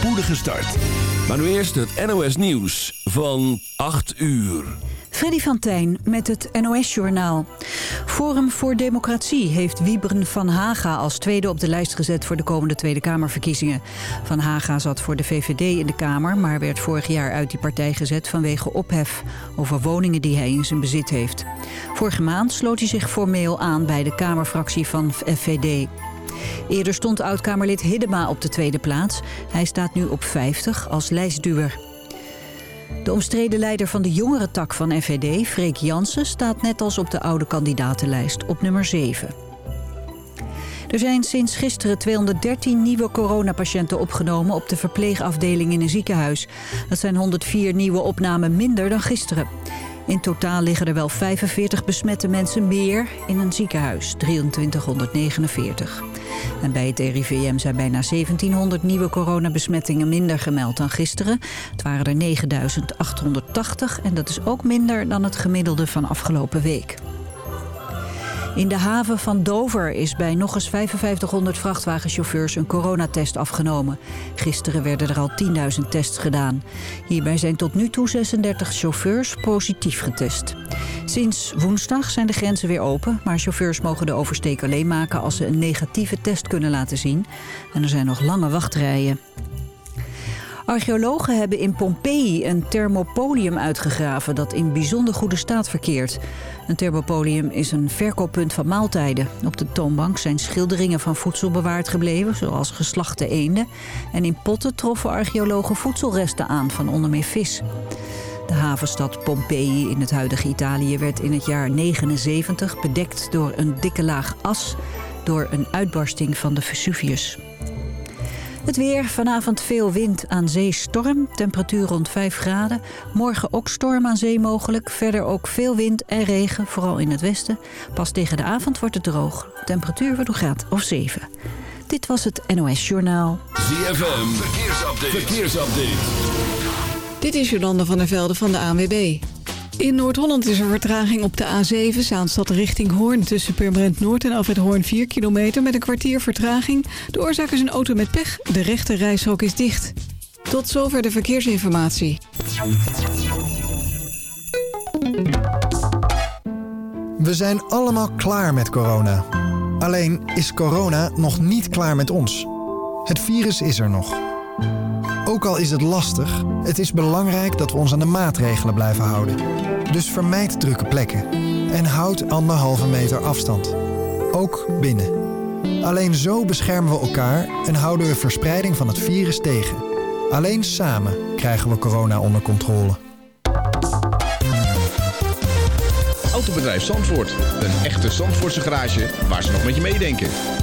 spoedige start. Maar nu eerst het NOS Nieuws van 8 uur. Freddy van Tijn met het NOS-journaal. Forum voor Democratie heeft Wiebren van Haga als tweede op de lijst gezet voor de komende Tweede Kamerverkiezingen. Van Haga zat voor de VVD in de Kamer, maar werd vorig jaar uit die partij gezet vanwege ophef over woningen die hij in zijn bezit heeft. Vorige maand sloot hij zich formeel aan bij de Kamerfractie van FVD. Eerder stond oud-Kamerlid Hiddema op de tweede plaats. Hij staat nu op 50 als lijstduwer. De omstreden leider van de jongere tak van FVD, Freek Jansen... staat net als op de oude kandidatenlijst op nummer 7. Er zijn sinds gisteren 213 nieuwe coronapatiënten opgenomen... op de verpleegafdeling in een ziekenhuis. Dat zijn 104 nieuwe opnamen minder dan gisteren. In totaal liggen er wel 45 besmette mensen meer in een ziekenhuis, 2349. En bij het RIVM zijn bijna 1700 nieuwe coronabesmettingen minder gemeld dan gisteren. Het waren er 9880 en dat is ook minder dan het gemiddelde van afgelopen week. In de haven van Dover is bij nog eens 5500 vrachtwagenchauffeurs een coronatest afgenomen. Gisteren werden er al 10.000 tests gedaan. Hierbij zijn tot nu toe 36 chauffeurs positief getest. Sinds woensdag zijn de grenzen weer open, maar chauffeurs mogen de oversteek alleen maken als ze een negatieve test kunnen laten zien. En er zijn nog lange wachtrijen. Archeologen hebben in Pompeii een thermopolium uitgegraven dat in bijzonder goede staat verkeert. Een thermopolium is een verkooppunt van maaltijden. Op de toonbank zijn schilderingen van voedsel bewaard gebleven, zoals geslachte eenden. En in potten troffen archeologen voedselresten aan van onder meer vis. De havenstad Pompeii in het huidige Italië werd in het jaar 79 bedekt door een dikke laag as door een uitbarsting van de Vesuvius. Het weer, vanavond veel wind aan zee storm, temperatuur rond 5 graden. Morgen ook storm aan zee mogelijk, verder ook veel wind en regen, vooral in het westen. Pas tegen de avond wordt het droog, temperatuur wordt een graad of 7. Dit was het NOS Journaal. ZFM, verkeersupdate. verkeersupdate. Dit is Jolanda van der Velde van de ANWB. In Noord-Holland is er vertraging op de A7, Zaanstad richting Hoorn... tussen Purmerend Noord en Alfred Hoorn 4 kilometer met een kwartier vertraging. De oorzaak is een auto met pech, de rechte reishok is dicht. Tot zover de verkeersinformatie. We zijn allemaal klaar met corona. Alleen is corona nog niet klaar met ons. Het virus is er nog. Ook al is het lastig, het is belangrijk dat we ons aan de maatregelen blijven houden. Dus vermijd drukke plekken en houd anderhalve meter afstand. Ook binnen. Alleen zo beschermen we elkaar en houden we verspreiding van het virus tegen. Alleen samen krijgen we corona onder controle. Autobedrijf Zandvoort. Een echte Zandvoortse garage waar ze nog met je meedenken.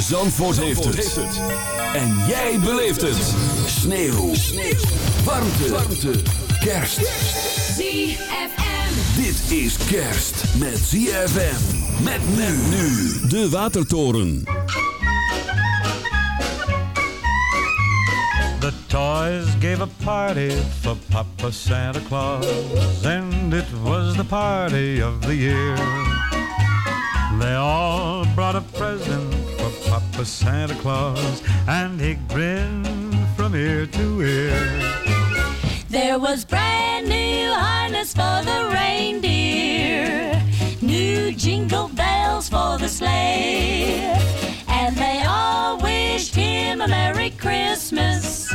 Zandvoort, heeft, het. En jij beleeft het. Sneeuw. Sneeuw. Warmte. Warmte. Kerst. ZFM. Dit is kerst met ZFM. Met men nu. De Watertoren. The toys gave a party for Papa Santa Claus, and it was the party of the year. They all brought a present for Santa Claus, and he grinned from ear to ear. There was brand new harness for the reindeer, new jingle bells for the sleigh, and they all wished him a Merry Christmas.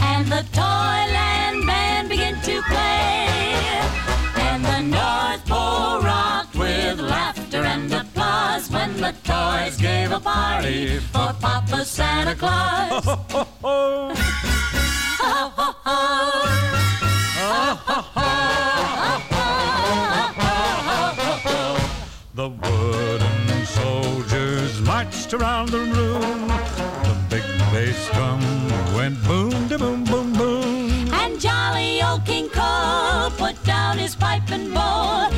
And the Toyland band began to play, and the North Pole party for Papa Santa Claus. The wooden soldiers marched around the room. The big bass drum went boom, da boom, boom, boom. And jolly old King Cole put down his pipe and bowl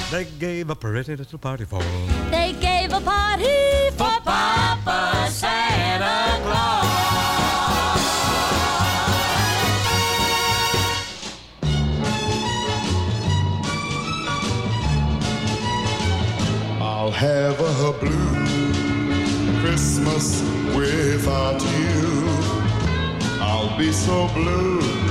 They gave a pretty little party for They gave a party for Papa Santa Claus. I'll have a blue Christmas without you. I'll be so blue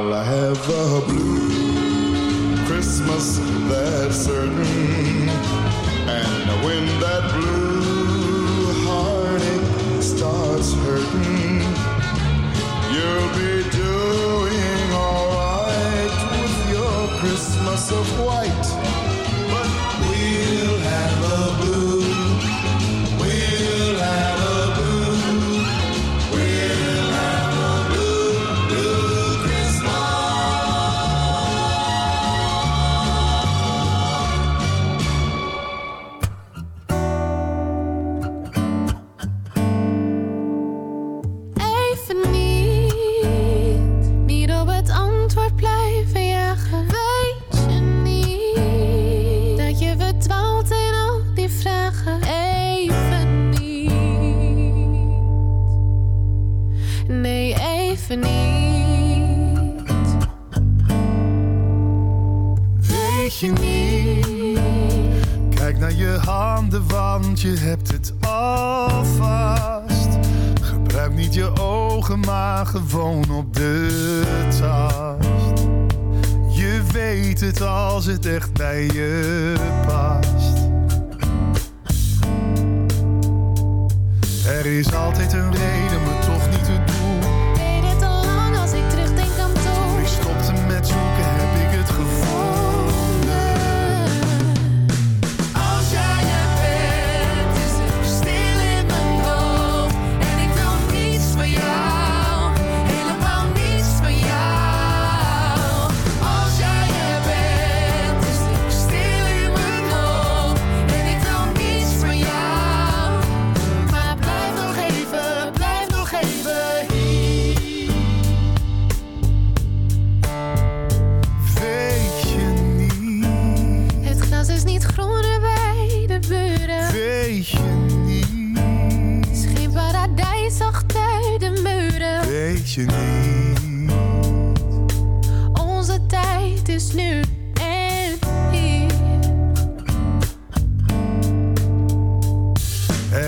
I'll have a blue Christmas, that's certain. And when that blue heartache starts hurting, you'll be doing alright with your Christmas of white.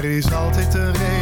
er is altijd een reden.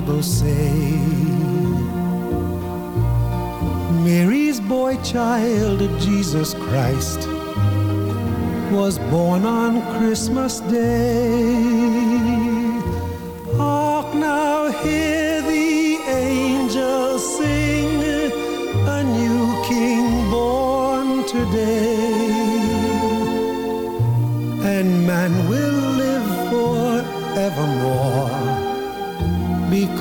Bible say, Mary's boy child, Jesus Christ, was born on Christmas Day.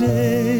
Day.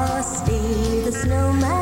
Frosty the Snowman.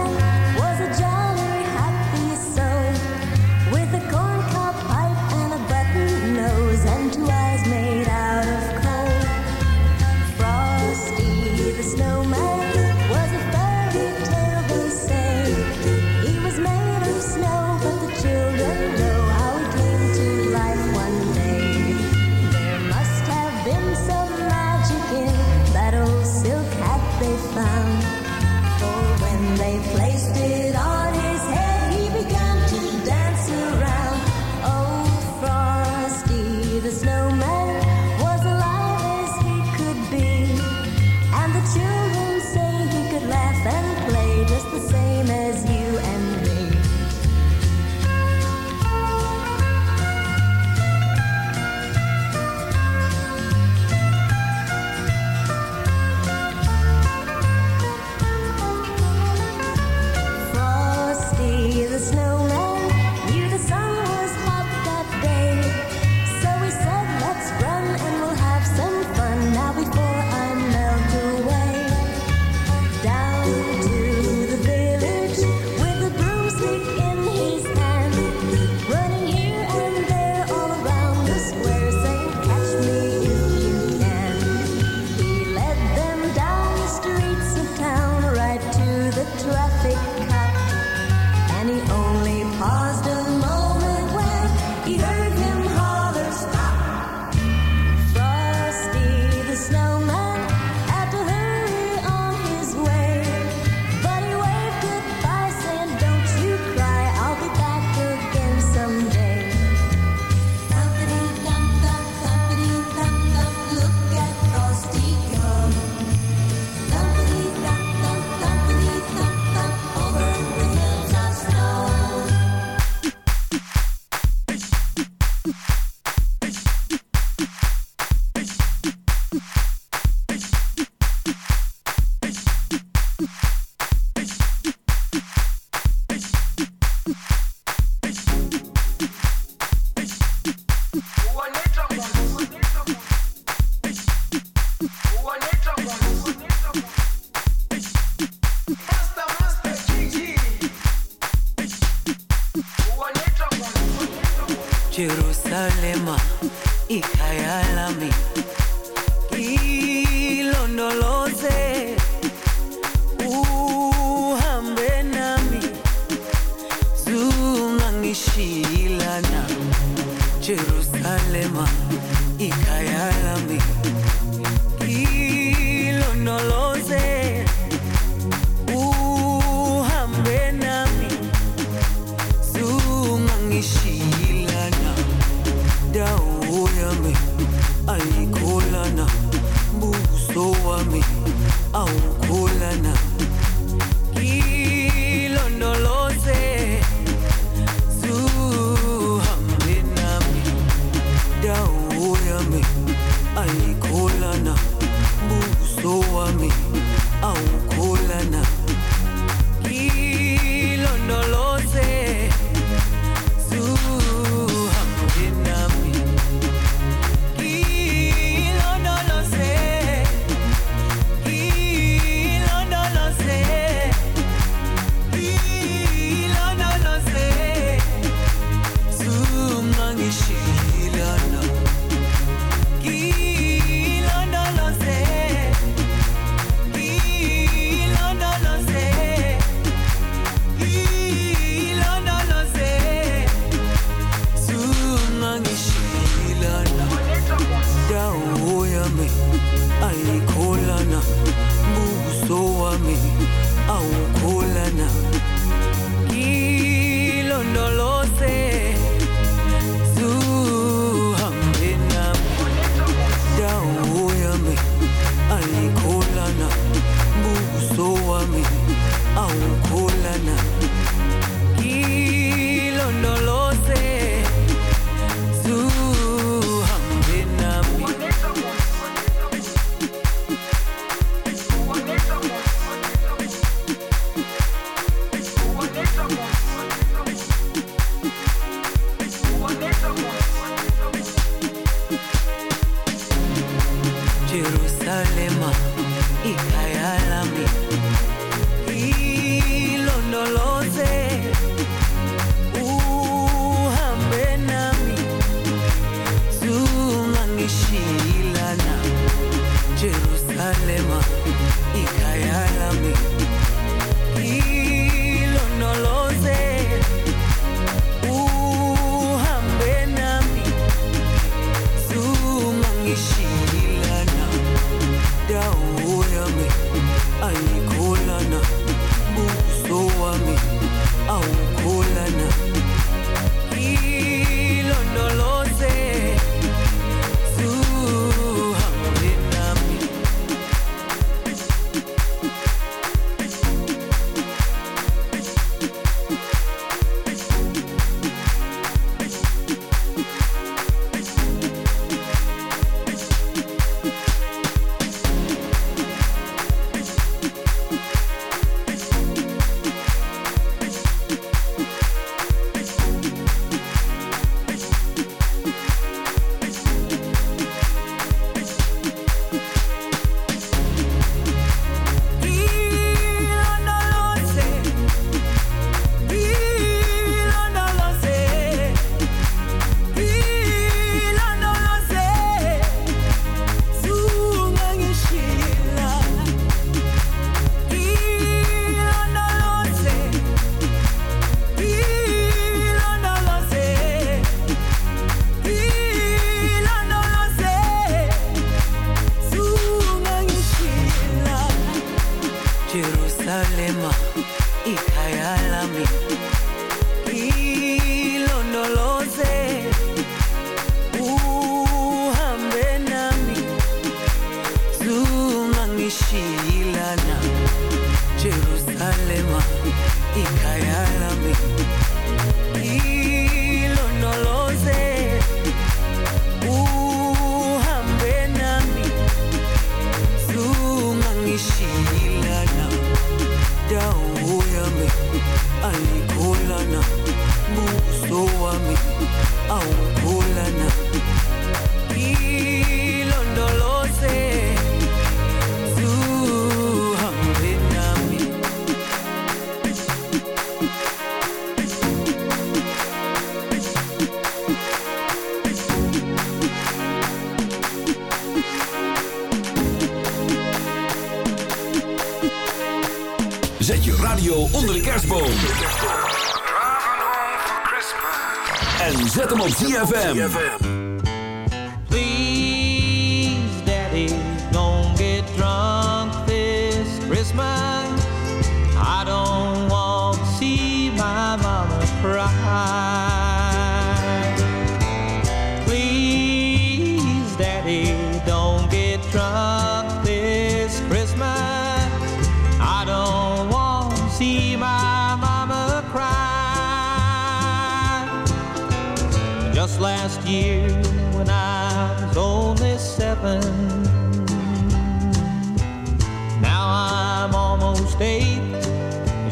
Zet hem op ZFM.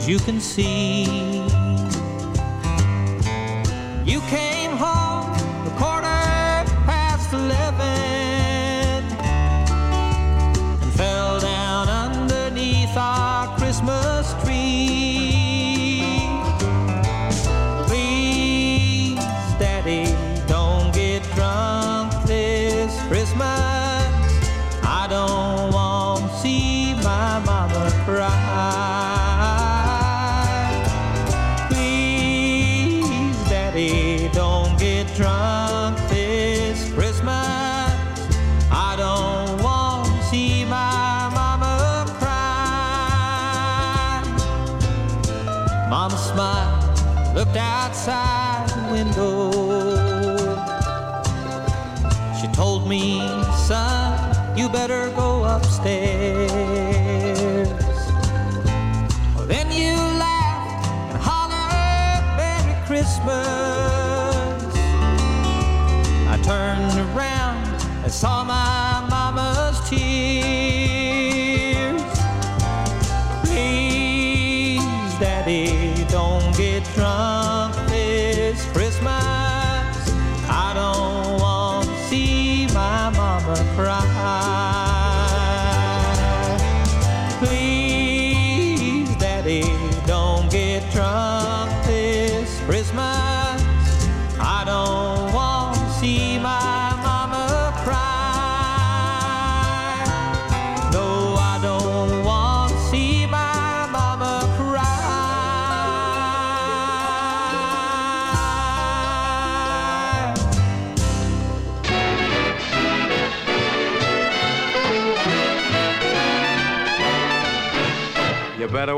You can see. She told me, son, you better go upstairs. Then you laughed and hollered, Merry Christmas. I turned around and saw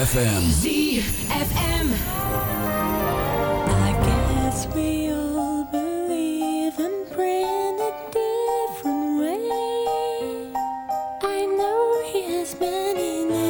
ZFM. ZFM. I guess we all believe in praying a different way. I know he has many names.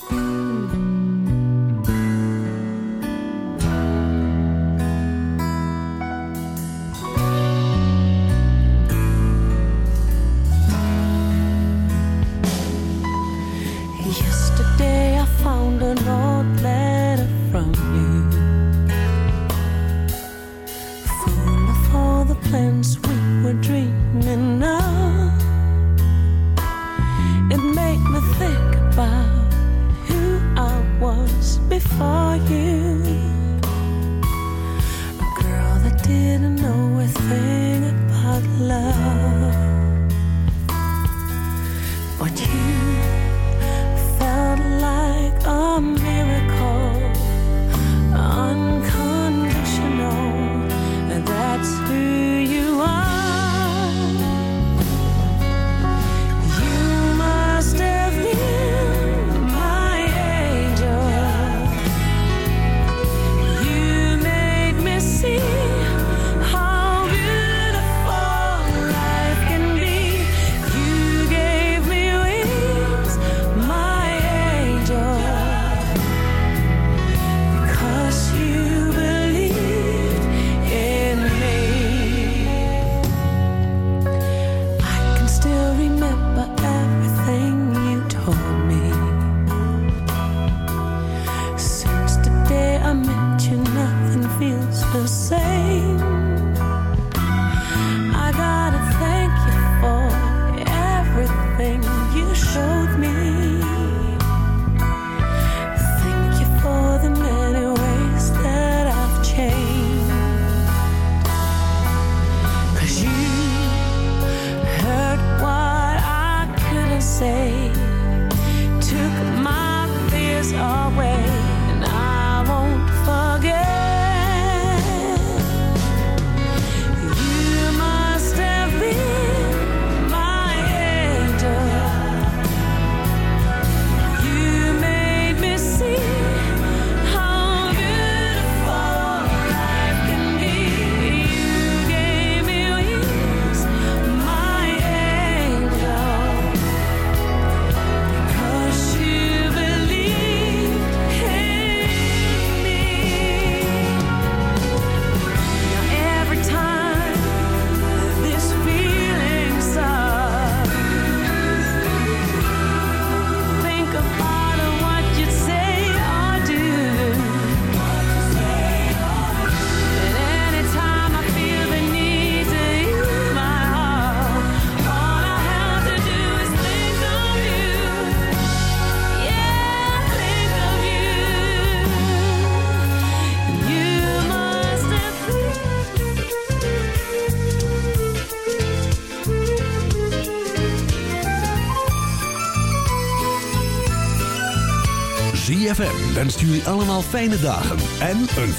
Wenst jullie allemaal fijne dagen en een